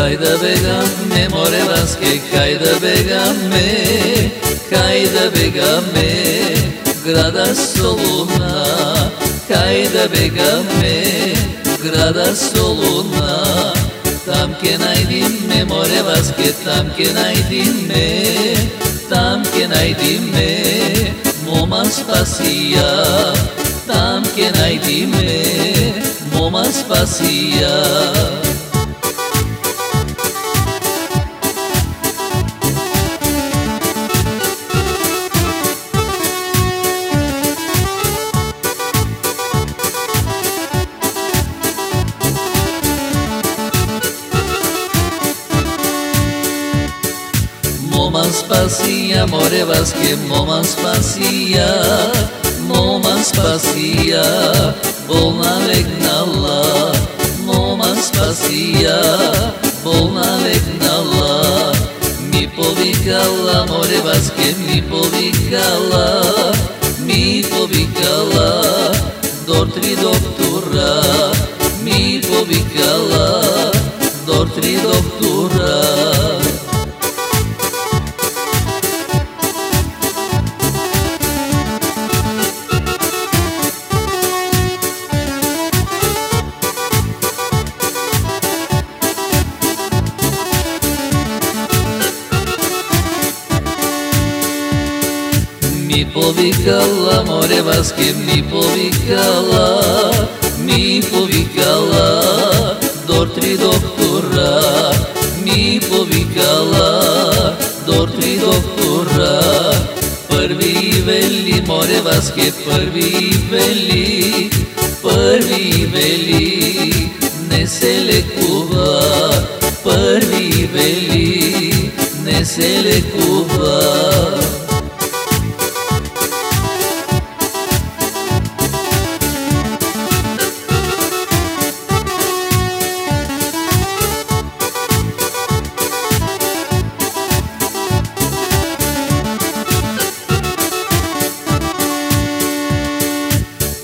Хай да бегаме, море ласки, хай да бегаме, хай да бегаме, града Солуна. Хай да бегаме, града Солуна. Там ке најдиме, море ласки, там ке најдиме, там ке најдиме, мома спасија. Там ке најдиме, мома спасија. vacía, more vas que momas pasía momas pasia, vacía legnala, momas pasia, vacía legnala, mi povikala, more que mi povikala, mi dor dortri doctora, mi dortri doctora. ми повикала, море маски ми повикала, ми повикала, дор три доктора, ми повикала, дор три доктора. Първи вели, море маски, първи вели, първи вели, не се лекува, първи вели, не се лекува.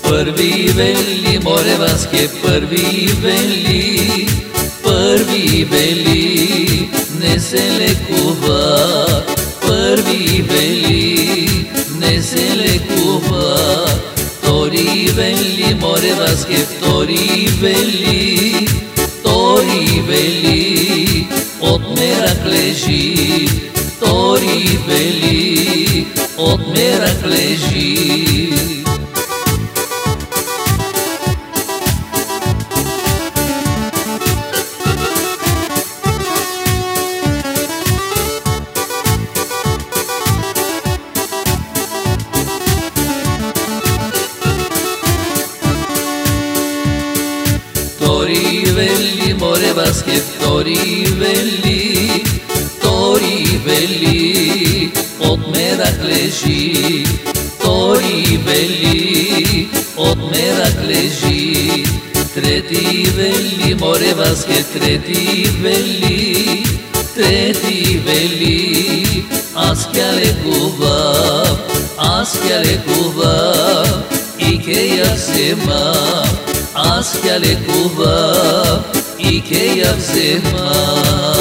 Първи вели, море вас е първи вели, първи вели, не се лекува. Първи вели, не се лекува. Втори вели, море вас е втори вели, втори вели, от мерак лежи. Втори вели, от мерак лежи. Θορυβελή, μωρέ βάσκε, θορυβελή, θορυβελή, ότ μέρα κλαίζει, θορυβελή, ότ μέρα κλαίζει. Τρέτη βέλι, μωρέ βάσκε, τρέτη βέλι, τρέτη άσκια κουβά, άσκια κουβά, η και η ασεμά. аз тя лекува и кея взема.